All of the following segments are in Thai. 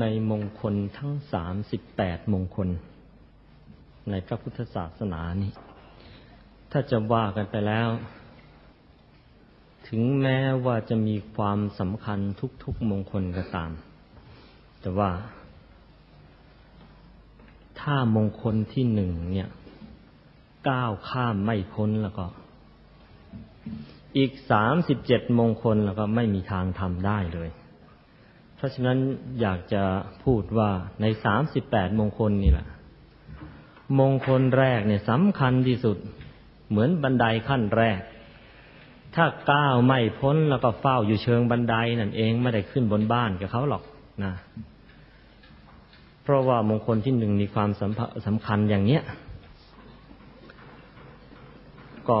ในมงคลทั้งสามสิบแปดมงคล ในพระพุทธศาสนานี้ ถ้าจะว่ากันไปแล้ว ถึงแม้ว่าจะมีความสำคัญทุกๆมงคลก็ตาม แต่ว่า ถ้ามงคลที่หนึ่งเนี่ย ก้าวข้ามไม่พ้นแล้วก็ อีกสามสิบเจ็ดมงคลแล้วก็ไม่มีทางทำได้เลย ราะฉะนั้นอยากจะพูดว่าในสามสิบแปดมงคลนี่แหละ มงคลแรกเนี่ยสำคัญที่สุด เหมือนบันไดขั้นแรก ถ้าก้าวไม่พ้นแล้วก็เฝ้าอยู่เชิงบันไดนั่นเองไม่ได้ขึ้นบนบ้านกับเขาหรอกนะเพราะว่ามงคลที่หนึ่งมีความสำคัญอย่างเนี้ย ก็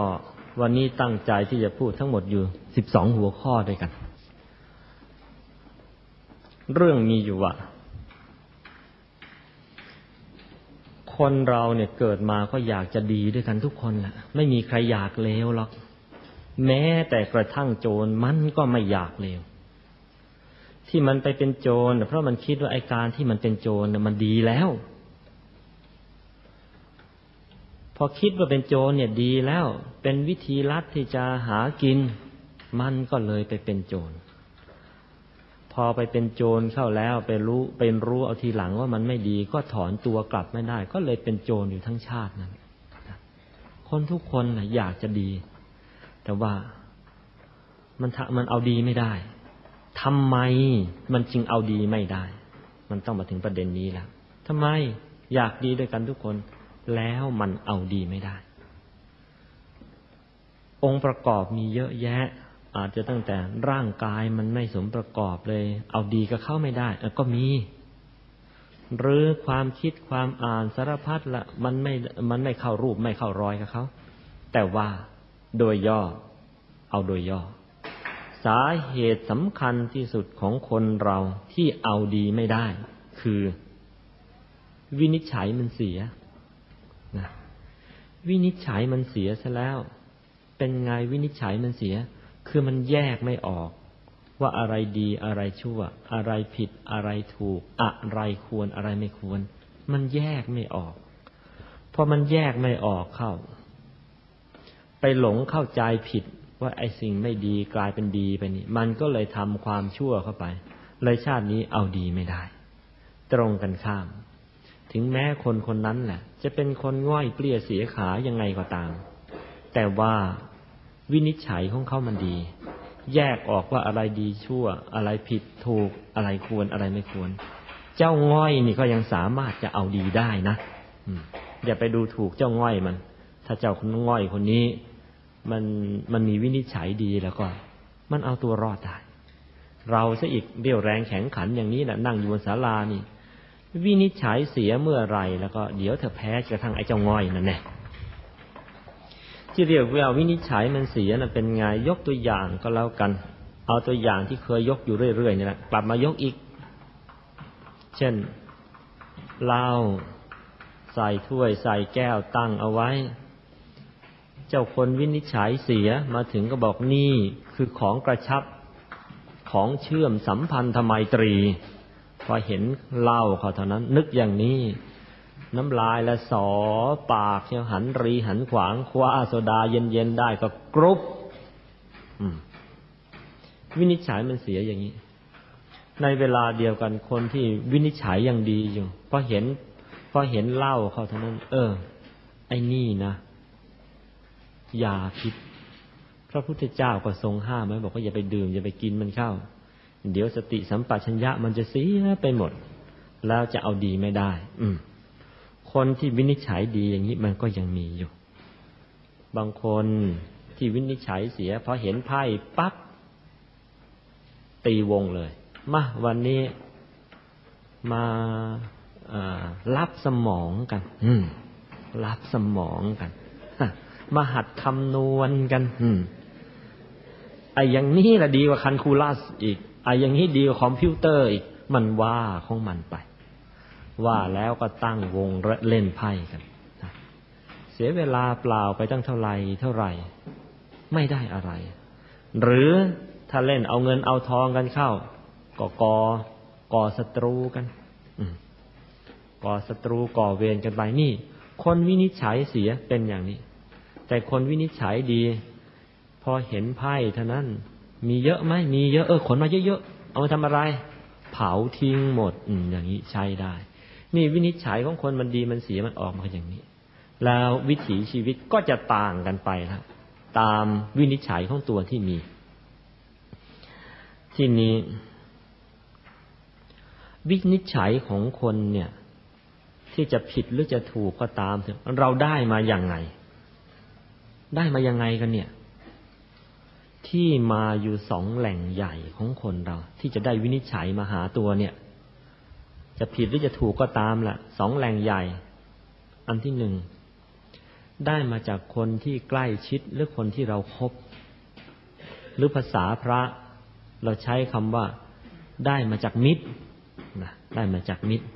วันนี้ตั้งใจที่จะพูดทั้งหมดอยู่สิบสองหัวข้อด้วยกัน เรื่องมีอยู่ว่าคนเราเนี่ยเกิดมาก็อยากจะดีด้วยกันทุกคนแหละไม่มีใครอยากเลวหรอก แม้แต่กระทั่งโจรมันก็ไม่อยากเลวที่มันไปเป็นโจรเพราะมันคิดว่าไอการที่มันเป็นโจรมันดีแล้ว พอคิดว่าเป็นโจรเนี่ยดีแล้ว เป็นวิธีลัดที่จะหากิน มันก็เลยไปเป็นโจร พอไปเป็นโจรเข้าแล้วไปรู้เป็นรู้เอาทีหลังว่ามันไม่ดี ก็ถอนตัวกลับไม่ได้ ก็เลยเป็นโจรอยู่ทั้งชาตินั้นคนทุกคนนะอยากจะดี แต่ว่ามันมันเอาดีไม่ได้ทำไมมันจึงเอาดีไม่ได้ มันต้องมาถึงประเด็นนี้แล้วทำไมอยากดีด้วยกันทุกคน แล้วมันเอาดีไม่ได้ องค์ประกอบมีเยอะแยะ อาจจะตั้งแต่ร่างกายมันไม่สมประกอบเลย เอาดีก็เข้าไม่ได้ก็มี หรือความคิดความอ่านสารพัดละมันไม่มันไม่เข้ารูปไม่เข้ารอยกับเขาแต่ว่าโดยย่อ เอาโดยย่อ สาเหตุสำคัญที่สุดของคนเราที่เอาดีไม่ได้ คือ วินิจฉัยมันเสียนะวินิจฉัยมันเสียซะแล้ว เป็นไงวินิจฉัยมันเสีย คือมันแยกไม่ออก ว่าอะไรดีอะไรชั่ว อะไรผิดอะไรถูก อะไรควรอะไรไม่ควร มันแยกไม่ออกพอมันแยกไม่ออกเข้า ไปหลงเข้าใจผิดว่าไอ้สิ่งไม่ดีกลายเป็นดีไปนี่ มันก็เลยทำความชั่วเข้าไป เลยชาตินี้เอาดีไม่ได้ ตรงกันข้าม ถึงแม้คนคนนั้นแหละ จะเป็นคนง่อยเปลี่ยเสียขายังไงก็ตาม แต่ว่า วินิจฉัยของเขามันดี แยกออกว่าอะไรดีชั่ว อะไรผิดถูก อะไรควรอะไรไม่ควร เจ้าง่อยนี่ก็ยังสามารถจะเอาดีได้นะอย่าไปดูถูกเจ้าง่อยมัน ถ้าเจ้าคนง่อยคนนี้ มันมันมีวินิจฉัยดีแล้วก็ มันเอาตัวรอดได้เราซะอีกเรี่ยวแรงแข็งขันอย่างนี้นะนั่งอยู่บนศาลานี่ วินิจฉัยเสียเมื่อไรแล้วก็เดี๋ยวเธอแพ้กระทั่งไอ้เจ้าง่อยนั่นแน่ ที่เรียกว่าวินิจฉัยมันเสียนะเป็นไงยกตัวอย่างก็แล้วกัน เอาตัวอย่างที่เคยยกอยู่เรื่อยๆนี่แหละกลับมายกอีก เช่นเหล้าใส่ถ้วยใส่แก้วตั้งเอาไว้ เจ้าคนวินิจฉัยเสียมาถึงก็บอกนี่คือของกระชับของเชื่อมสัมพันธไมตรี พอเห็นเหล้าเขาเท่านั้น นึกอย่างนี้ น้ำลายและสอปากเชียวหันรีหันขวางคว้าโซดาเย็นๆได้ก็กรุบวินิจฉัยมันเสียอย่างนี้ ในเวลาเดียวกันคนที่วินิจฉัยยังดีอยู่พอเห็นพอเห็นเหล้าเขาเท่านั้น เออ ไอ้นี่นะอย่าพิษพระพุทธเจ้าก็ทรงห้ามไว้บอกว่าอย่าไปดื่มอย่าไปกินมันเข้า เดี๋ยวสติสัมปชัญญะมันจะเสียไปหมด แล้วจะเอาดีไม่ได้ อืม คนที่วินิจฉัยดีอย่างนี้มันก็ยังมีอยู่ บางคนที่วินิจฉัยเสียพอเห็นไพ่ปั๊บตีวงเลยมาวันนี้มารับสมองกัน อืมรับสมองกันมาหัดคำนวณกัน อืมไอ้อย่างนี้แหละดีกว่าคันคูลัสอีกไอ้อย่างนี้ดีกว่าคอมพิวเตอร์อีก มันว่าของมันไป ว่าแล้วก็ตั้งวงเล่นไพ่กันเสียเวลาเปล่าไปตั้งเท่าไหร่เท่าไหร่ ไม่ได้อะไร หรือถ้าเล่นเอาเงินเอาทองกันเข้าก็กอก่อศัตรูกันก่อศัตรูก่อเวรกันไปนี่ คนวินิจฉัยเสียเป็นอย่างนี้ แต่คนวินิจฉัยดี พอเห็นไพ่เท่านั้น มีเยอะไหมมีเยอะเออขนมาเยอะๆเอามาทำอะไร เผาทิ้งหมดอือย่างนี้ใช้ได้ นี่วินิจฉัยของคนมันดีมันเสียมันออกมาอย่างนี้ แล้ววิถีชีวิตก็จะต่างกันไปแล้วตามวินิจฉัยของตัวที่มี ที่นี้ วินิจฉัยของคนเนี่ย ที่จะผิดหรือจะถูกก็ตามเถอะเราได้มาอย่างไง ได้มายังไงกันเนี่ย ที่มาอยู่สองแหล่งใหญ่ของคนเรา ที่จะได้วินิจฉัยมาหาตัวเนี่ย จะผิดหรือจะถูกก็ตามละสองแหล่งใหญ่ อันที่หนึ่งได้มาจากคนที่ใกล้ชิดหรือคนที่เราครบหรือภาษาพระ เราใช้คำว่า ได้มาจากมิตรนะได้มาจากมิตร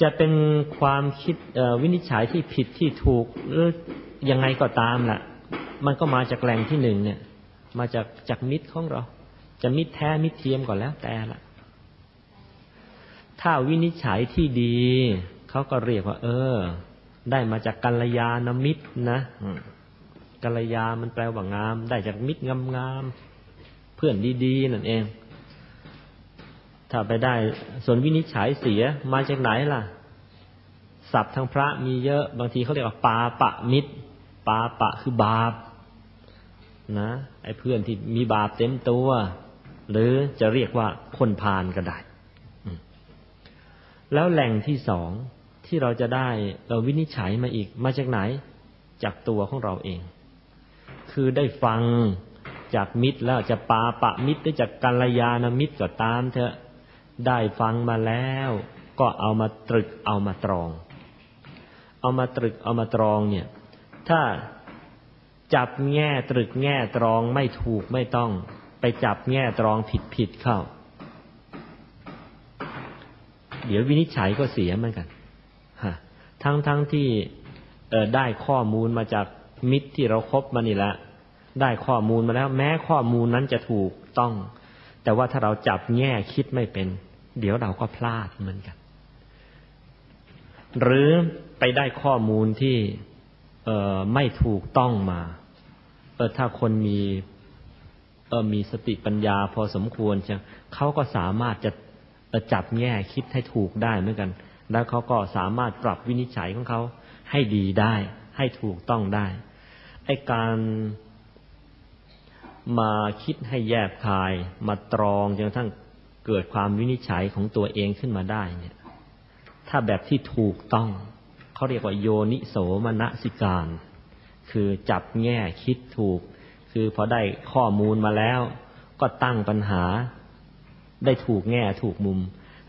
จะเป็นความคิดวินิจฉัยที่ผิดที่ถูกหรือยังไงก็ตามแหละมันก็มาจากแหล่งที่หนึ่งเนี่ย มาจากจากมิตรของเรา จะมิตรแท้มิตรเทียมก่อนแล้วแต่ละ ถ้าวินิจฉัยที่ดี เขาก็เรียกว่า เออ ได้มาจากกัลยาณมิตรนะกัลยามันแปลว่างาม ได้จากมิตรงามงามเพื่อนดีๆนั่นเอง ถ้าไปได้ ส่วนวินิจฉัยเสียมาจากไหนล่ะศัพท์ทางพระมีเยอะ บางทีเขาเรียกว่าปาปะมิตร ปาปะคือบาป นะไอ้เพื่อนที่มีบาปเต็มตัว หรือจะเรียกว่าคนพาลก็ได้ แล้วแหล่งที่สองที่เราจะได้เราวินิจฉัยมาอีกมาจากไหน จากตัวของเราเอง คือได้ฟังจากมิตรแล้วจะปาปะมิตรหรือจากกัลยาณมิตรก็ตามเถอะได้ฟังมาแล้ว ก็เอามาตรึกเอามาตรอง เอามาตรึกเอามาตรองเนี่ย ถ้าจับแง่ตรึกแง่ตรองไม่ถูกไม่ต้อง ไปจับแง่ตรองผิดผิดเข้า เดี๋ยววินิจฉัยก็เสียเหมือนกันทั้งทั้งที่ได้ข้อมูลมาจากมิตรที่เราครบมานี่แหละได้ข้อมูลมาแล้ว แม้ข้อมูลนั้นจะถูกต้อง แต่ว่าถ้าเราจับแง่คิดไม่เป็น เดี๋ยวเราก็พลาดเหมือนกัน หรือไปได้ข้อมูลที่เออไม่ถูกต้องมาเออถ้าคนมีเออมีสติปัญญาพอสมควรใช่เขาก็สามารถจะ จับแง่คิดให้ถูกได้เหมือนกัน แล้วเขาก็สามารถปรับวินิจฉัยของเขาให้ดีได้ ให้ถูกต้องได้ไอการมาคิดให้แยบคาย มาตรองจนกระทั่งเกิดความวินิจฉัยของตัวเองขึ้นมาได้เนี่ย ถ้าแบบที่ถูกต้องเขาเรียกว่าโยนิโสมนสิการ คือจับแง่คิดถูก คือพอได้ข้อมูลมาแล้ว ก็ตั้งปัญหา ได้ถูกแง่ถูกมุม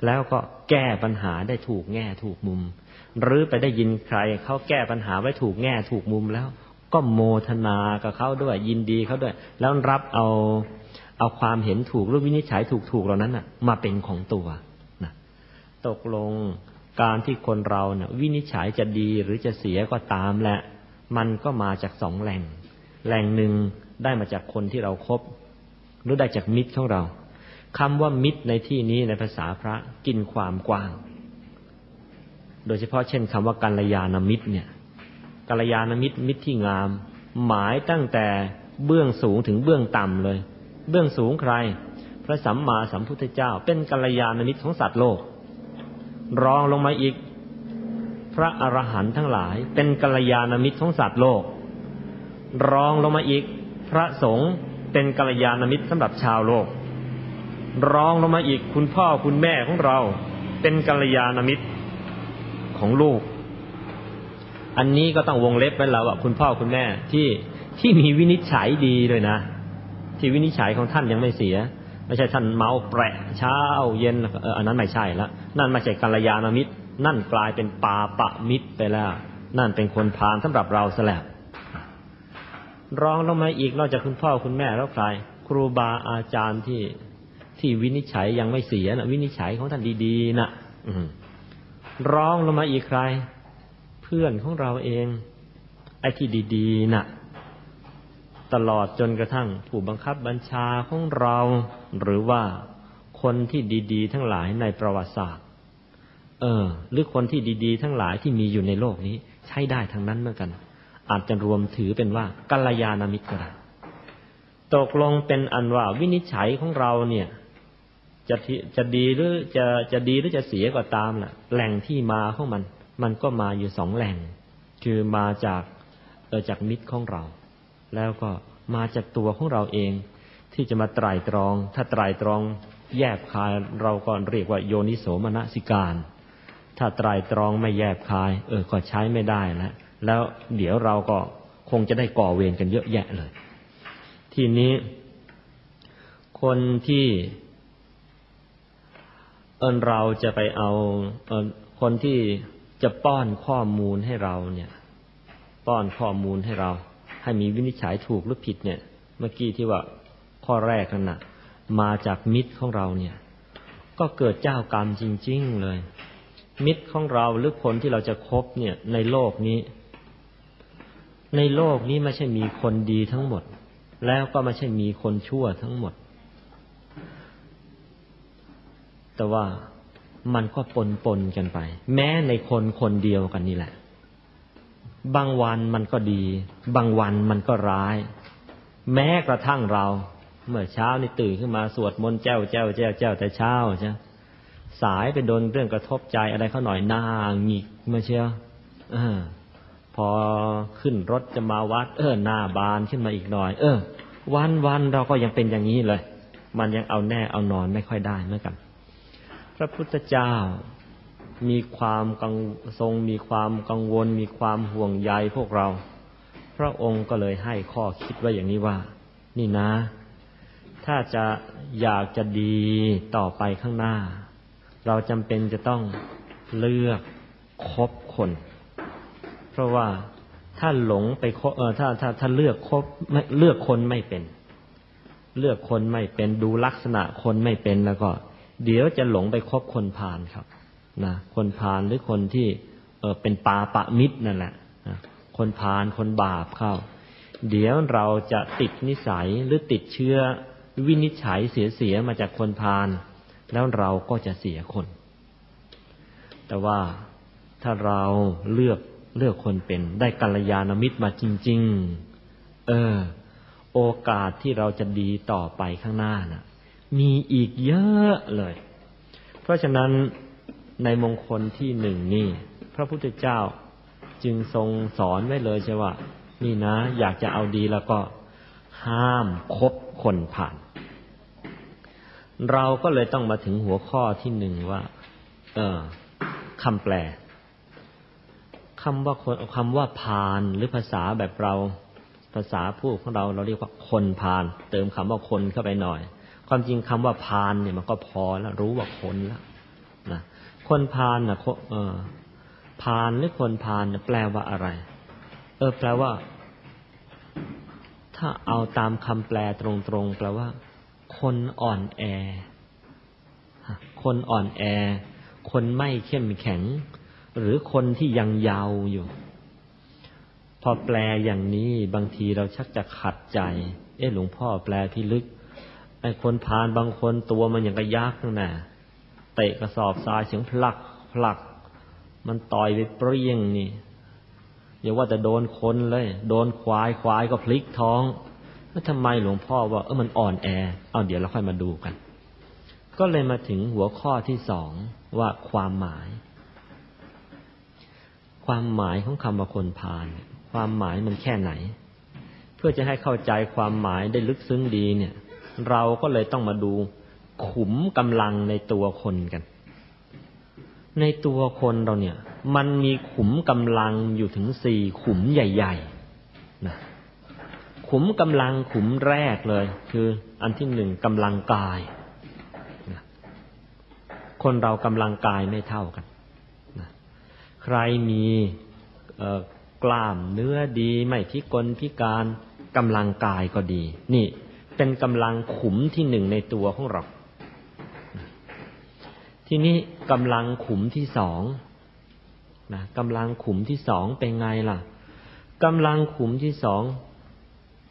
แล้วก็แก้ปัญหาได้ถูกแง่ถูกมุม หรือไปได้ยินใครเขาแก้ปัญหาไว้ถูกแง่ถูกมุมแล้ว ก็โมทนากับเขาด้วยยินดีเขาด้วย แล้วรับเอาเอาความเห็นถูกหรือวินิจฉัยถูกถูกเหล่านั้นนะมาเป็นของตัวนะตกลงการที่คนเราเนะ่ยวินิจฉัยจะดีหรือจะเสียก็ตามแหละมันก็มาจากสองแหล่ง แหล่งหนึ่งได้มาจากคนที่เราครบหรือได้จากมิตรของเรา คำว่ามิตรในที่นี้ในภาษาพระกินความกว้าง โดยเฉพาะเช่นคำว่ากัลยาณมิตรเนี่ยกัลยาณมิตรมิตรที่งาม หมายตั้งแต่เบื้องสูงถึงเบื้องต่ำเลย เบื้องสูงใคร พระสัมมาสัมพุทธเจ้า เป็นกัลยาณมิตรของสัตว์โลก รองลงมาอีก พระอรหันต์ทั้งหลาย เป็นกัลยาณมิตรของสัตว์โลก รองลงมาอีก พระสงฆ์เป็นกัลยาณมิตรสำหรับชาวโลก ร้องลงมาอีกคุณพ่อคุณแม่ของเรา เป็นกัลยาณมิตรของลูก อันนี้ก็ต้องวงเล็บไว้แล้วว่าคุณพ่อคุณแม่ที่ที่มีวินิจฉัยดีด้วยนะ ที่วินิจฉัยของท่านยังไม่เสีย ไม่ใช่ท่านเมาแปะเช้าเย็นเอออันนั้นไม่ใช่ล้วนั่นไม่ใช่กัลยาณมิตร นั่นกลายเป็นปาปะมิตรไปแล้ว นั่นเป็นคนพาลสำหรับเราซะแล้วรองลงมาอีกนอกจากคุณพ่อคุณแม่แล้วใคร ครูบาอาจารย์ที่ ที่วินิจฉัยยังไม่เสียนะวินิจฉัยของท่านดีๆนะร้องลงมาอีกใคร เพื่อนของเราเอง ไอ้ที่ดีๆนะ่ะ ตลอดจนกระทั่งผู้บังคับบัญชาของเรา หรือว่าคนที่ดีๆ ทั้งหลายในประวัติศาสตร์ เออ หรือคนที่ดีๆ ทั้งหลายที่มีอยู่ในโลกนี้ ใช้ได้ทั้งนั้นเหมือนกัน อาจจะรวมถือเป็นว่ากัลยาณมิตรก็ได้ตกลงเป็นอันว่าวินิจฉัยของเราเนี่ย จะจะดีหรือจะจะดีหรือจะเสียก็ตามแหละแหล่งที่มาของมัน มันก็มาอยู่สองแหล่ง คือมาจากเออจากมิตรของเรา แล้วก็มาจากตัวของเราเอง ที่จะมาไตรตรอง ถ้าไตรตรองแยบคายเราก็เรียกว่าโยนิโสมนสิการ ถ้าไตรตรองไม่แยบคาย เออก็ใช้ไม่ได้แล้วแล้วเดี๋ยวเราก็คงจะได้ก่อเวรกันเยอะแยะเลย ทีนี้ คนที่ เอินเราจะไปเอาเออคนที่จะป้อนข้อมูลให้เราเนี่ย ป้อนข้อมูลให้เรา ให้มีวินิจฉัยถูกหรือผิดเนี่ย เมื่อกี้ที่ว่าข้อแรกนั่นนะมาจากมิตรของเราเนี่ย ก็เกิดเจ้ากรรมจริง ๆ เลย มิตรของเราหรือคนที่เราจะคบเนี่ย ในโลกนี้ ในโลกนี้ไม่ใช่มีคนดีทั้งหมด แล้วก็ไม่ใช่มีคนชั่วทั้งหมด แต่ว่ามันก็ปนปนกันไป แม้ในคนคนเดียวกันนี่แหละ บางวันมันก็ดี บางวันมันก็ร้าย แม้กระทั่งเรา เมื่อเช้านี่ตื่นขึ้นมาสวดมนต์เจ้าเจ้าเจ้าเจ้าแต่เช้าใช่สายไปโดนเรื่องกระทบใจอะไรเขาหน่อยหน้าหงิกมาเชียวอพอขึ้นรถจะมาวัด เออหน้าบานขึ้นมาอีกหน่อย เออ วันวันเราก็ยังเป็นอย่างนี้เลย มันยังเอาแน่เอานอนไม่ค่อยได้เหมือนกัน พระพุทธเจ้ามีความกังทรงมีความกังวล มีความห่วงใยพวกเรา พระองค์ก็เลยให้ข้อคิดว่าอย่างนี้ว่า นี่นะ ถ้าจะอยากจะดีต่อไปข้างหน้า เราจำเป็นจะต้องเลือกคบคน เพราะว่าถ้าหลงไปเออถ้าถ้าถ้าเลือกคบไม่เลือกคนไม่เป็น เลือกคนไม่เป็นดูลักษณะคนไม่เป็นแล้วก็ เดี๋ยวจะหลงไปคบคนพาลครับนะคนพาลหรือคนที่เออเป็นปาปะมิตรนั่นแหละนะคนพาลคนบาปเข้า เดี๋ยวเราจะติดนิสัยหรือติดเชื้อวินิจฉัยเสียเสียมาจากคนพาลแล้วเราก็จะเสียคน แต่ว่าถ้าเราเลือกเลือกคนเป็น ได้กัลยาณมิตรมาจริง ๆ เออ โอกาสที่เราจะดีต่อไปข้างหน้านะ่ะ มีอีกเยอะเลย เพราะฉะนั้นในมงคลที่หนึ่งนี่ พระพุทธเจ้าจึงทรงสอนไว้เลยใช่ว่า นี่นะ อยากจะเอาดีแล้วก็ห้ามคบคนผ่าน เราก็เลยต้องมาถึงหัวข้อที่หนึ่งว่า เออคำแปลคำว่าคนคำว่าพานหรือภาษาแบบเรา ภาษาพูดของเราเราเรียกว่าคนพาน เติมคำว่าคนเข้าไปหน่อย ความจริงคำว่าพานเนี่ยมันก็พอแล้วรู้ว่าคนแล้วนะคนพานนะเออพานหรือคนพานแปลว่าอะไร เออ แปลว่า ถ้าเอาตามคำแปลตรงๆแปลว่า คนอ่อนแอ คนอ่อนแอ คนไม่เข้มแข็ง หรือคนที่ยังเยาว์อยู่ พอแปลอย่างนี้บางทีเราชักจะขัดใจ เอ๊ะหลวงพ่อแปลที่ลึก ไอ้คนพานบางคนตัวมันอย่างกระยักนั่นน่ะเตะกระสอบทรายเสียงพลักพลัก มันต่อยไปเปรี้ยงนี่อย่าว่าแต่โดนคนเลย โดนควายควายก็พลิกท้องแล้วทำไมหลวงพ่อว่าเออมันอ่อนแอ เอาเดี๋ยวเราค่อยมาดูกัน ก็เลยมาถึงหัวข้อที่สองว่าความหมาย ความหมายของคำว่าคนพาลความหมายมันแค่ไหน เพื่อจะให้เข้าใจความหมายได้ลึกซึ้งดีเนี่ย เราก็เลยต้องมาดูขุมกำลังในตัวคนกัน ในตัวคนเราเนี่ย มันมีขุมกำลังอยู่ถึงสี่ขุมใหญ่ๆนะขุมกำลังขุมแรกเลย คืออันที่หนึ่งกำลังกายคนเรากำลังกายไม่เท่ากันใครมีกล้ามเนื้อดี ไม่พิกลพิการกำลังกายก็ดี นี่ เป็นกำลังขุมที่หนึ่งในตัวของเรา ทีนี้กำลังขุมที่สองนะกำลังขุมที่สองเป็นไงล่ะกำลังขุมที่สอง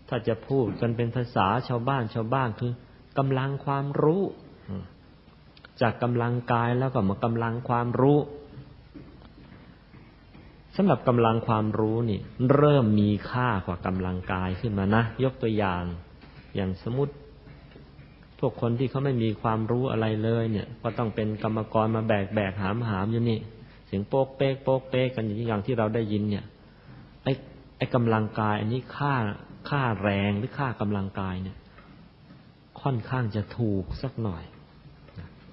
ถ้าจะพูดกันเป็นภาษาชาวบ้านชาวบ้านคือกำลังความรู้ จากกำลังกายแล้วก็มากำลังความรู้สำหรับกำลังความรู้นี่ เริ่มมีค่ากว่ากำลังกายขึ้นมานะ ยกตัวอย่าง อย่างสมมติ พวกคนที่เขาไม่มีความรู้อะไรเลยเนี่ย ก็ต้องเป็นกรรมกรมาแบกแบกหามหามอยู่นี่เสียงโป๊กเป๊กโป๊กเป๊กกันอย่างที่เราได้ยินเนี่ยไอ้ไอ้กำลังกาย อันนี้ค่าค่าแรงหรือค่ากำลังกายเนี่ย ค่อนข้างจะถูกสักหน่อย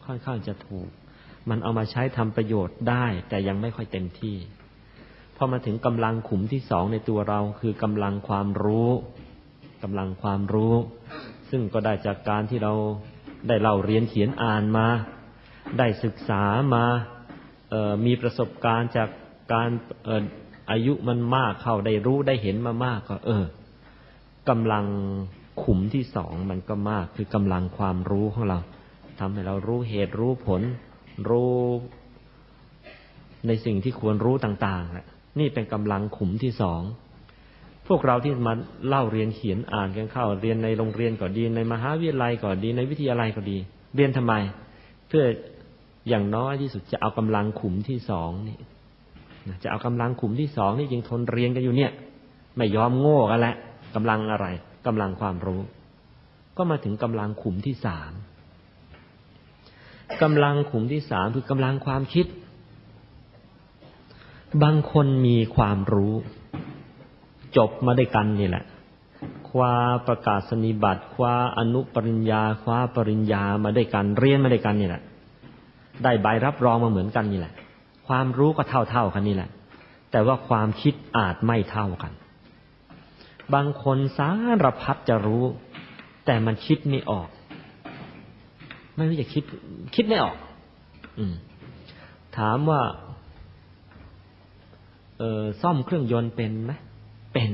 ค่อนข้างจะถูก มันเอามาใช้ทำประโยชน์ได้ แต่ยังไม่ค่อยเต็มที่พอมาถึงกำลังขุมที่สองในตัวเราคือกำลังความรู้ กำลังความรู้ ซึ่งก็ได้จากการที่เราได้เล่าเรียนเขียนอ่านมา ได้ศึกษามามีประสบการณ์จากการอายุมันมากเข้าได้รู้ได้เห็นมามากก็ เออกำลังขุมที่สองมันก็มาก คือกำลังความรู้ของเราทำให้เรารู้เหตุรู้ผล รู้ในสิ่งที่ควรรู้ต่างๆนี่เป็นกำลังขุมที่สอง พวกเราที่มาเล่าเรียนเขียนอ่านกันเข้า เรียนในโรงเรียนก็ดีในมหาวิทยาลัยก็ดีในวิทยาลัยก็ดี เรียนทำไม เพื่ออย่างน้อยที่สุดจะเอากำลังขุมที่สองนี่จะเอากำลังขุมที่สองนี่ยิงทนเรียนกันอยู่เนี่ย ไม่ยอมโง่กันและกำลังอะไรกำลังความรู้ ก็มาถึงกำลังขุมที่สามกำลังขุมที่สามคือกำลังความคิด บางคนมีความรู้ จบมาได้กันนี่แหละคว้าประกาศนีบัตรคว้าอนุปริญญาคว้าปริญญามาได้กันเรียนมาได้กันนี่แหละ ได้ใบรับรองมาเหมือนกันนี่แหละ ความรู้ก็เท่าเท่ากันนี่แหละ แต่ว่าความคิดอาจไม่เท่ากัน บางคนสารพัดจะรู้ แต่มันคิดไม่ออก ไม่รู้จะคิด คิดไม่ออก อืม ถามว่า เออซ่อมเครื่องยนต์เป็นไหม เป็น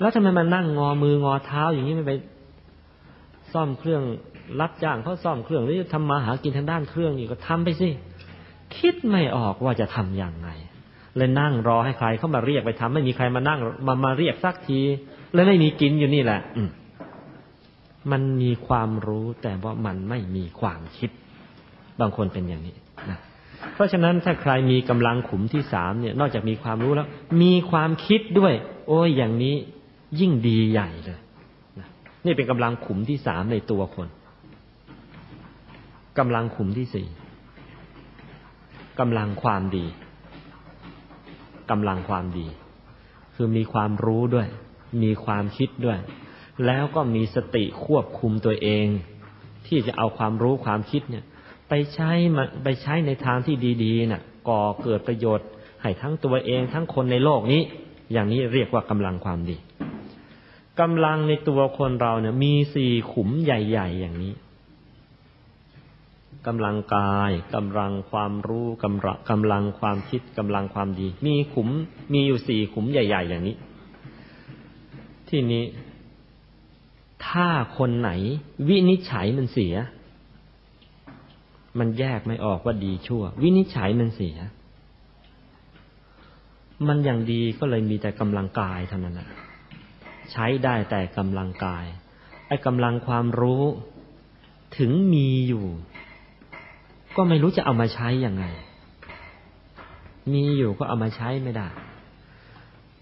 แล้วทำไมมันนั่งงอมืองอเท้าอย่างนี้ไม่ไป ซ่อมเครื่องรับจ้างเขาซ่อมเครื่องหรือทำมาหากินทางด้านเครื่องนี่ก็ทำไปสิคิดไม่ออกว่าจะทำอย่างไง เลยนั่งรอให้ใครเข้ามาเรียกไปทำไม่มีใครมานั่งมามาเรียกสักทีเลยไม่มีกินอยู่นี่แหละ อืมันมีความรู้แต่ว่ามันไม่มีความคิด บางคนเป็นอย่างนี้ เพราะฉะนั้นถ้าใครมีกำลังขุมที่สามเนี่ย นอกจากมีความรู้แล้ว มีความคิดด้วย โอ้ยอย่างนี้ยิ่งดีใหญ่เลยนี่เป็นกำลังขุมที่สามในตัวคนกำลังขุมที่สี่กำลังความดีกำลังความดี คือมีความรู้ด้วย มีความคิดด้วย แล้วก็มีสติควบคุมตัวเอง ที่จะเอาความรู้ความคิดเนี่ย ไปใช้มาไปใช้ในทางที่ดีๆนะ่ะ ก่อเกิดประโยชน์ ให้ทั้งตัวเองทั้งคนในโลกนี้ อย่างนี้เรียกว่ากำลังความดีกำลังในตัวคนเราเนี่ย มีสี่ขุมใหญ่ ๆ อย่างนี้กำลังกายกำลังความรู้กำลังกำลังความคิดกำลังความดี มีขุมมีอยู่สี่ขุมใหญ่ ๆ อย่างนี้ ที่นี้ ถ้าคนไหน วินิจฉัยมันเสีย มันแยกไม่ออกว่าดีชั่ว วินิจฉัยมันเสีย มันอย่างดีก็เลยมีแต่กำลังกายเท่านั้นแหละใช้ได้แต่กำลังกาย ไอ้กำลังความรู้ถึงมีอยู่ ก็ไม่รู้จะเอามาใช้ยังไง มีอยู่ก็เอามาใช้ไม่ได้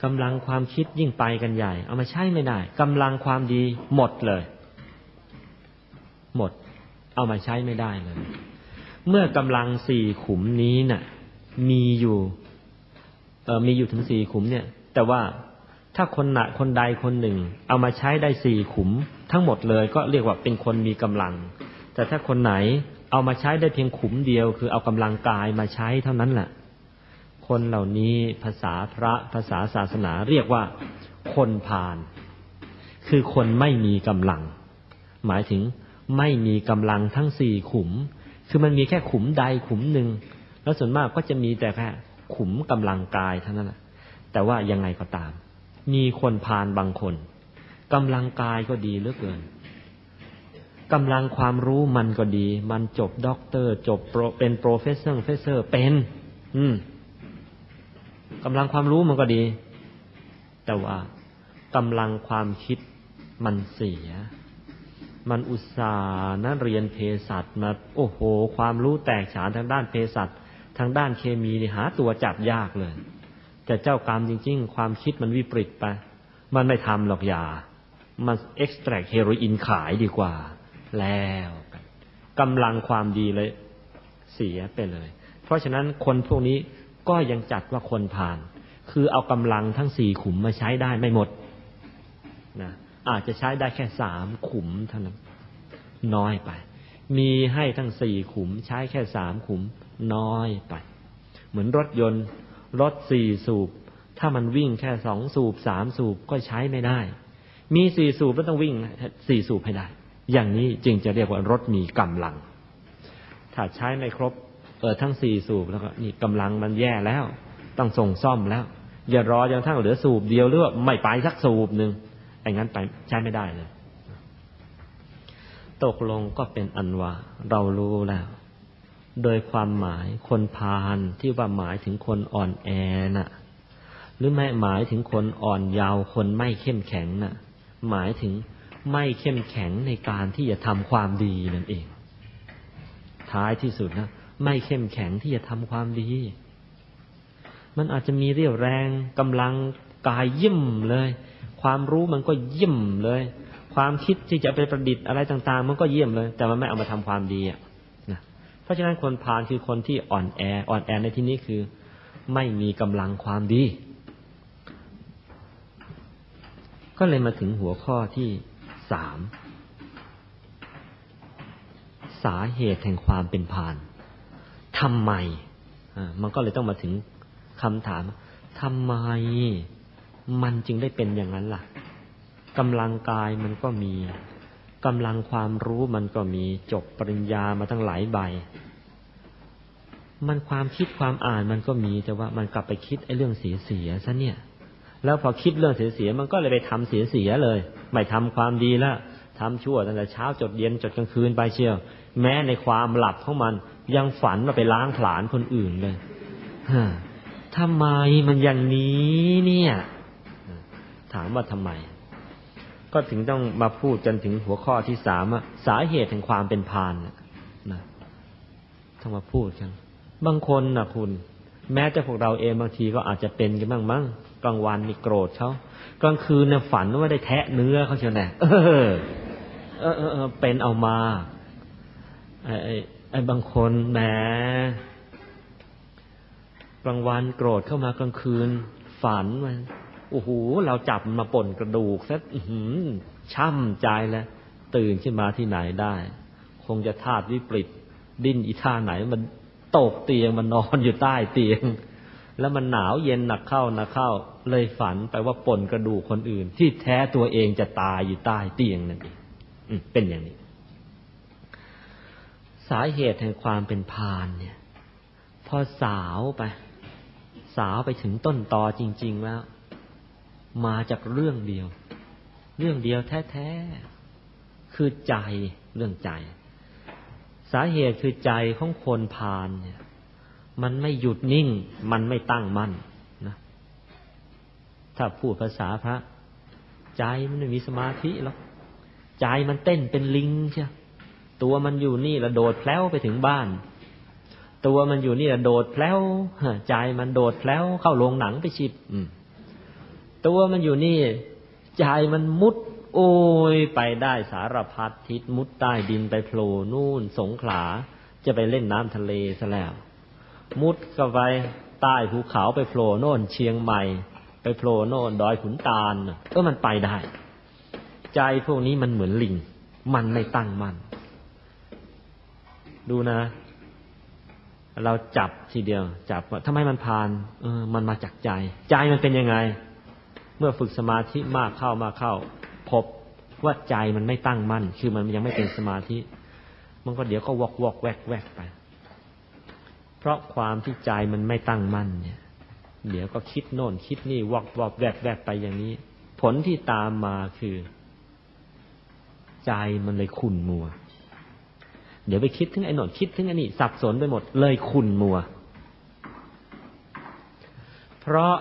กำลังความคิดยิ่งไปกันใหญ่ เอามาใช้ไม่ได้กำลังความดีหมดเลย หมด เอามาใช้ไม่ได้เลย เมื่อกำลังสี่ขุมนี้นะ่ะ มีอยู่เออมีอยู่ถึงสี่ขุมเนี่ย แต่ว่าถ้าคนหนะคนใดคนหนึ่ง เอามาใช้ได้สี่ขุม ทั้งหมดเลยก็เรียกว่าเป็นคนมีกำลัง แต่ถ้าคนไหนเอามาใช้ได้เพียงขุมเดียว คือเอากำลังกายมาใช้เท่านั้นแหละคนเหล่านี้ภาษาพระภาษาศาสนาเรียกว่า คนพาลคือคนไม่มีกำลัง หมายถึงไม่มีกำลังทั้งสี่ขุม คือมันมีแค่ขุมใดขุมหนึ่ง แล้วส่วนมากก็จะมีแต่แค่ขุมกำลังกายเท่านั้นแหละแต่ว่ายังไงก็ตาม มีคนพาลบางคนกำลังกายก็ดีเหลือเกินกำลังความรู้มันก็ดี มันจบด็อกเตอร์จบเป็น professor fessor เป็น อืมกำลังความรู้มันก็ดี แต่ว่ากำลังความคิดมันเสีย มันอุตส่าห์นะเรียนเภสัชมาโอ้โห ความรู้แตกฉานทางด้านเภสัชทางด้านเคมีนี่หาตัวจับยากเลย แต่เจ้ากรรมจริง ๆ ความคิดมันวิปริตไป มันไม่ทำหรอกยา มันเอ็กซ์แทรกเฮโรอีนขายดีกว่า แล้วกำลังความดีเลยเสียไปเลย เพราะฉะนั้นคนพวกนี้ก็ยังจัดว่าคนผ่าน คือเอากำลังทั้งสี่ขุมมาใช้ได้ไม่หมดนะ อาจจะใช้ได้แค่สามขุมเท่านั้น น้อยไป มีให้ทั้งสี่ขุม ใช้แค่สามขุม น้อยไป เหมือนรถยนต์ รถสี่สูบ ถ้ามันวิ่งแค่สองสูบสามสูบก็ใช้ไม่ได้ มีสี่สูบก็ต้องวิ่งสี่สูบให้ได้ อย่างนี้จึงจะเรียกว่ารถมีกำลัง ถ้าใช้ไม่ครบเออทั้งสี่สูบแล้วก็นี่กำลังมันแย่แล้ว ต้องส่งซ่อมแล้ว อย่ารอจนทั้งเหลือสูบเดียวหรือว่าไม่ไปสักสูบหนึ่ง ไอ้งั้นไปใช้ไม่ได้เลย ตกลงก็เป็นอันว่า เรารู้แล้ว โดยความหมายคนพาลที่ว่าหมายถึงคนอ่อนแอน่ะ หรือไม่หมายถึงคนอ่อนยาวคนไม่เข้มแข็งน่ะ หมายถึงไม่เข้มแข็งในการที่จะทำความดีนั่นเอง ท้ายที่สุดนะไม่เข้มแข็งที่จะทำความดี มันอาจจะมีเรี่ยวแรงกำลังกายยิ่มเลย ความรู้มันก็เยิ่มเลย ความคิดที่จะไปประดิษฐ์อะไรต่างๆ มันก็เยี่ยมเลย แต่มันไม่เอามาทำความดีอะนะเพราะฉะนั้นคนพาลคือคนที่อ่อนแออ่อนแอในที่นี้คือ ไม่มีกำลังความดี ก็เลยมาถึงหัวข้อที่สามสาเหตุแห่งความเป็นพาลทำไม มันก็เลยต้องมาถึงคำถามทำไม มันจึงได้เป็นอย่างนั้นล่ะกำลังกายมันก็มีกำลังความรู้มันก็มีจบปริญญามาตั้งหลายใบ มันความคิดความอ่านมันก็มีแต่ว่ามันกลับไปคิดไอ้เรื่องเสียเสียซะเนี่ย แล้วพอคิดเรื่องเสียเสียมันก็เลยไปทำเสียเสียเลย ไม่ทำความดีแล้วทำชั่วตั้งแต่เช้าจดเย็นจดกลางคืนไปเชียว แม้ในความหลับของมันยังฝันว่าไปล้างผลาญคนอื่นเลยฮทำไมมันอย่างนี้เนี่ย ถามว่าทำไม ก็ถึงต้องมาพูดกันถึงหัวข้อที่สามสาเหตุแห่งความเป็นพานนะต้องมาพูดกันบางคนนะคุณ แม้แต่พวกเราเองบางทีก็อาจจะเป็นกันบ้างมั้งกลางวันนี่โกรธเขากลางคืนเนี่ยฝันว่าได้แทะเนื้อเขาเชียวแน่เออเออเออเป็นเอามาไอ้ไอ้บางคนแหมกลางวันโกรธเข้ามากลางคืน ฝันมัน โอ้โหเราจับมาป่นกระดูกซะช่ำใจแล้ว ตื่นขึ้นมาที่ไหนได้ คงจะธาตุวิปริตดิ้นอีท่าไหน มันตกเตียงมันนอนอยู่ใต้เตียง แล้วมันหนาวเย็นหนักเข้าหนักเข้า เลยฝันไปว่าป่นกระดูกคนอื่น ที่แท้ตัวเองจะตายอยู่ใต้เตียงนั่นเองเป็นอย่างนี้ สาเหตุแห่งความเป็นพานเนี่ย พอสาวไป สาวไปถึงต้นตอจริง ๆ แล้ว มาจากเรื่องเดียว เรื่องเดียวแท้ๆคือใจเรื่องใจ สาเหตุคือใจของคนพานเนี่ย มันไม่หยุดนิ่ง มันไม่ตั้งมั่นนะถ้าพูดภาษาพระ ใจมันไม่มีสมาธิหรอกใจมันเต้นเป็นลิงใช่ตัวมันอยู่นี่ละโดดแผล้วไปถึงบ้าน ตัวมันอยู่นี่ละโดดแผล้วใจมันโดดแผล้วเข้าโรงหนังไปชิบ ตัวมันอยู่นี่ ใจมันมุด โอ้ยไปได้สารพัดทิศมุดใต้ดินไปโผล่นู่นสงขลาจะไปเล่นน้ำทะเลซะแล้ว มุดก็ไปใต้ภูเขาไปโผล่โน่นเชียงใหม่ ไปโผล่โน่นดอยขุนตาลก็มันไปได้ ใจพวกนี้มันเหมือนลิง มันไม่ตั้งมัน่นดูนะ เราจับทีเดียว จับว่าทำไมมันผ่าน เออ มันมาจากใจ ใจมันเป็นยังไง เมื่อฝึกสมาธิมากเข้ามากเข้า พบว่าใจมันไม่ตั้งมั่น คือมันยังไม่เป็นสมาธิ มันก็เดี๋ยวก็วอกวอกแวกแวกไป เพราะความที่ใจมันไม่ตั้งมั่นเนี่ย เดี๋ยวก็คิดโน่น คิดนี่วอกวอกแวกแวกไปอย่างนี้ ผลที่ตามมาคือ ใจมันเลยขุ่นมัว เดี๋ยวไปคิดถึงไอ้นนคิดถึงไอ้นี่สับสนไปหมดเลยขุ่นมัว เพราะ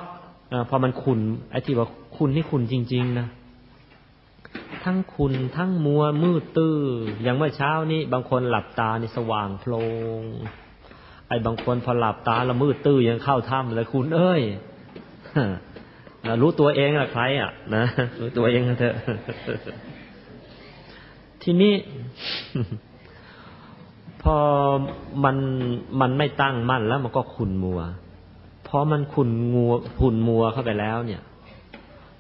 อพอมันขุนไอ้ที่ว่าคุณนี่คุณจริง ๆ นะทั้งคุณทั้งมัวมืดตื้ออย่างเมื่อเช้านี้บางคนหลับตาในสว่างโพลงไอ้บางคนพอหลับตาแล้วมืดตื้อยังเข้าถ้ำเลยคุณเอ้ยรู้ตัวเองอะใครอะนะรู้ตัวเองเถอะทีนี้ พอมันมันไม่ตั้งมั่นแล้วมันก็ขุนมัว พอมันขุนงัวขุนมัวเข้าไปแล้ว เนี่ย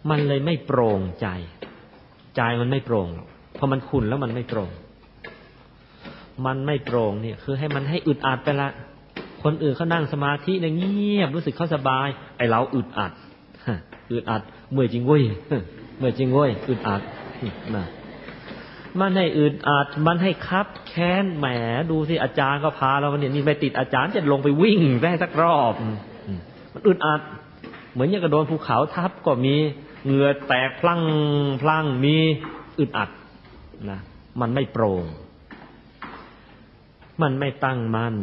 มันเลยไม่โปร่งใจ ใจมันไม่โปร่งพอมันขุนแล้วมันไม่โปร่ง มันไม่โปร่งเนี่ย คือให้มันให้อึดอัดไปละ คนอื่นเขานั่งสมาธิเนี่ยเงียบรู้สึกเขาสบาย ไอเราอึดอัดอึดอัดเมื่อจริงเว้ยเมื่อจริงเว้ยอึดอัดนะมันให้อึดอัดมันให้คับแค้นแหมดูสิอาจารย์ก็พาเราเนี่ยนี่ไปติดอาจารย์จะลงไปวิ่งแม่สักรอบ มันอึดอัด เหมือนอย่างกระโดนภูเขาทับก็มีเหงื่อแตกพลังพลังมีอึดอัดนะมันไม่โปร่ง มันไม่ตั้งมั่น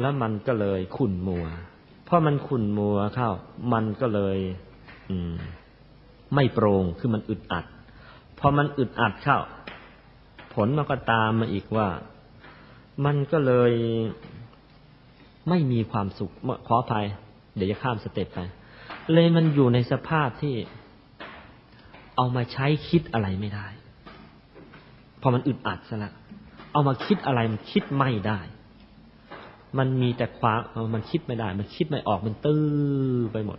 แล้วมันก็เลยขุ่นมัวเพราะมันขุ่นมัวเข้า มันก็เลย อืม ไม่โปร่งคือมันอึดอัดพอมันอึดอัดเข้า ผลมันก็ตามมาอีกว่า มันก็เลยไม่มีความสุขขออภัย เดี๋ยวจะข้าม step ไป เลยมันอยู่ในสภาพที่เอามาใช้คิดอะไรไม่ได้ พอมันอึดอัดซะละเอามาคิดอะไรมันคิดไม่ได้ มันมีแต่ความมันคิดไม่ได้ มันคิดไม่ออกมันตื้อไปหมด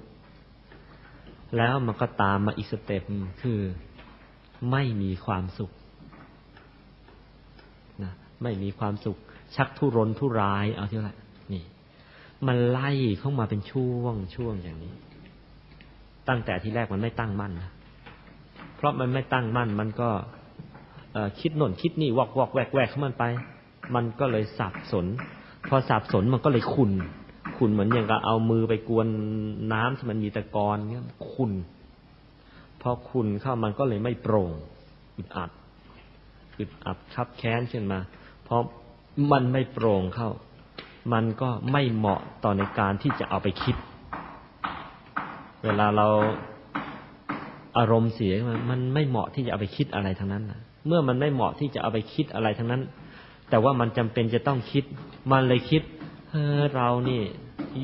แล้วมันก็ตามมาอีก step คือไม่มีความสุขนะไม่มีความสุข ชักทุรนทุรายเอาที่ละนี่ มันไล่เข้ามาเป็นช่วงช่วงอย่างนี้ ตั้งแต่ที่แรกมันไม่ตั้งมั่นนะเพราะมันไม่ตั้งมั่น มันก็คิดโน่นคิดนี่วอกวอกแวกแวกเข้ามันไป มันก็เลยสับสน พอสับสนมันก็เลยขุนขุนเหมือนอย่างกับเอามือไปกวนน้ำที่มันมีตะกอนเงี้ยขุนพอขุนเข้ามันก็เลยไม่โปร่งอึดอัดอึดอัดคับแค้นขึ้นมาเพราะมันไม่โปร่งเข้า มันก็ไม่เหมาะต่อในการที่จะเอาไปคิด เวลาเราอารมณ์เสียมันไม่เหมาะที่จะเอาไปคิดอะไรทั้งนั้นนะเมื่อมันไม่เหมาะที่จะเอาไปคิดอะไรทั้งนั้น แต่ว่ามันจำเป็นจะต้องคิด มันเลยคิดเออเรานี่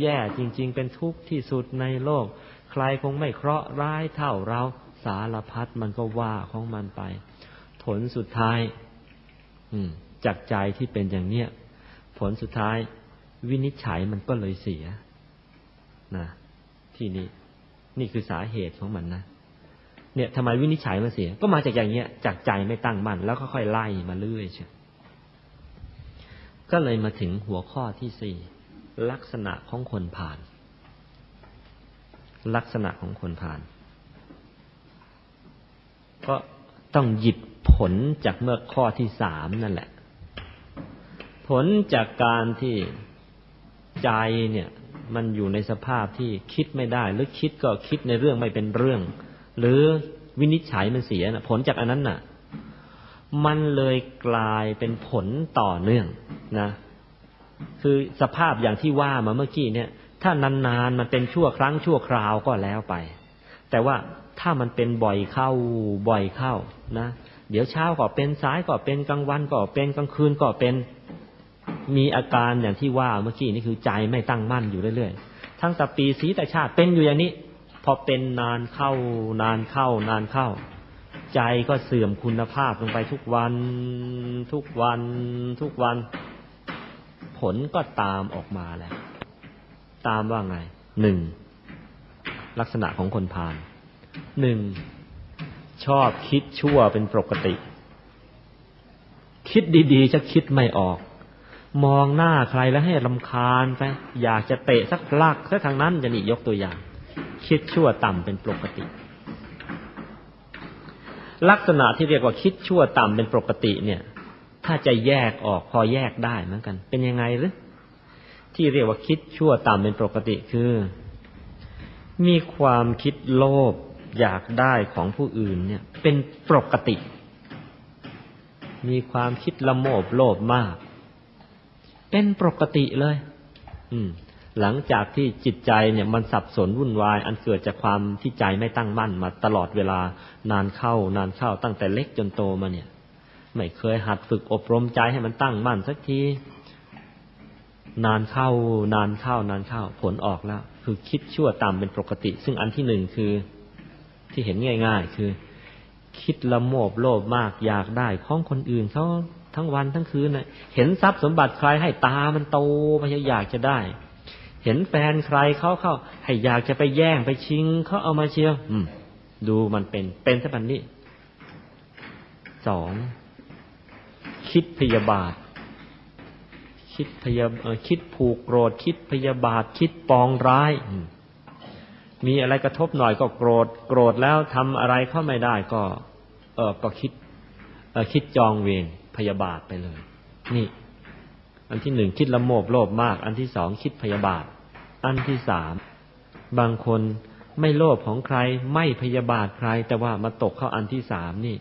แย่จริง ๆ เป็นทุกข์ที่สุดในโลก ใครคงไม่เคราะห์ร้ายเท่าเราสารพัดมันก็ว่าของมันไป ผลสุดท้าย อืม จากใจที่เป็นอย่างเนี้ยผลสุดท้าย วินิจฉัยมันก็เลยเสียนะที่นี่นี่คือสาเหตุของมันนะเนี่ยทำไมวินิจฉัยมันเสีย ก็มาจากอย่างเงี้ยจากใจไม่ตั้งมั่นแล้วก็ค่อยไล่มาเรื่อยเชียก็เลยมาถึงหัวข้อที่สี่ลักษณะของคนผ่าน ลักษณะของคนผ่าน ก็ต้องหยิบผลจากเมื่อข้อที่สามนั่นแหละ ผลจากการที่ ใจเนี่ย มันอยู่ในสภาพที่คิดไม่ได้ หรือคิดก็คิดในเรื่องไม่เป็นเรื่อง หรือวินิจฉัยมันเสียนะผลจากอันนั้นน่ะ มันเลยกลายเป็นผลต่อเนื่องนะ คือสภาพอย่างที่ว่ามาเมื่อกี้เนี่ย ถ้านานๆมันเป็นชั่วครั้งชั่วคราวก็แล้วไป แต่ว่าถ้ามันเป็นบ่อยเข้าบ่อยเข้านะ เดี๋ยวเช้าก็เป็นสายก็เป็นกลางวันก็เป็นกลางคืนก็เป็น มีอาการอย่างที่ว่าเมื่อกี้นี่คือใจไม่ตั้งมั่นอยู่เรื่อยๆ ทั้งแต่ปีสีแต่ชาติเป็นอยู่อย่างนี้ พอเป็นนานเข้านานเข้านานเข้า ใจก็เสื่อมคุณภาพลงไปทุกวัน ทุกวัน ทุกวัน ผลก็ตามออกมาแล้ว ตามว่าไงหนึ่งลักษณะของคนพาลหนึ่งชอบคิดชั่วเป็นปกติ คิดดีๆจะคิดไม่ออก มองหน้าใครแล้วให้ลำคาญไปอยากจะเตะสักลักสักทางนั้นจะนี่ยกตัวอย่าง คิดชั่วต่ำเป็นปกติ ลักษณะที่เรียกว่าคิดชั่วต่ำเป็นปกติเนี่ย ถ้าจะแยกออกพอแยกได้เหมือนกัน เป็นยังไงหรือที่เรียกว่าคิดชั่วต่ำเป็นปกติคือ มีความคิดโลภอยากได้ของผู้อื่นเนี่ย เป็นปกติ มีความคิดละโมบโลภมาก เป็นปกติเลย อืม หลังจากที่จิตใจเนี่ยมันสับสนวุ่นวาย อันเกิดจากความที่ใจไม่ตั้งมั่นมาตลอดเวลานานเข้านานเข้าตั้งแต่เล็กจนโตมาเนี่ย ไม่เคยหัดฝึกอบรมใจให้มันตั้งมั่นสักทีนานเข้านานเข้านานเข้า ผลออกแล้ว คือคิดชั่วตามเป็นปกติ ซึ่งอันที่หนึ่งคือที่เห็นง่าย ๆ คือ คิดละโมบโลภมากอยากได้ของคนอื่นเขา ทั้งวันทั้งคืนเห็นทรัพย์สมบัติใครให้ตามันโตไปอยากจะได้ เห็นแฟนใครเขาเข้า ให้อยากจะไปแย่งไปชิงเขาเอามาเชียวดูมันเป็นเป็นสับันนี้สองคิดพยาบาท คิดพยาคิดผูกโกรธ คิดพยาบาท คิดปองร้ายมีอะไรกระทบหน่อยก็โกรธ โกรธแล้วทำอะไรเข้าไม่ได้ก็ เออก็คิดคิดจองเวร พยาบาทไปเลย นี่ อันที่หนึ่งคิดละโมบโลภมาก อันที่สองคิดพยาบาท อันที่สามบางคนไม่โลภของใครไม่พยาบาทใคร แต่ว่ามาตกเข้าอันที่สามนี่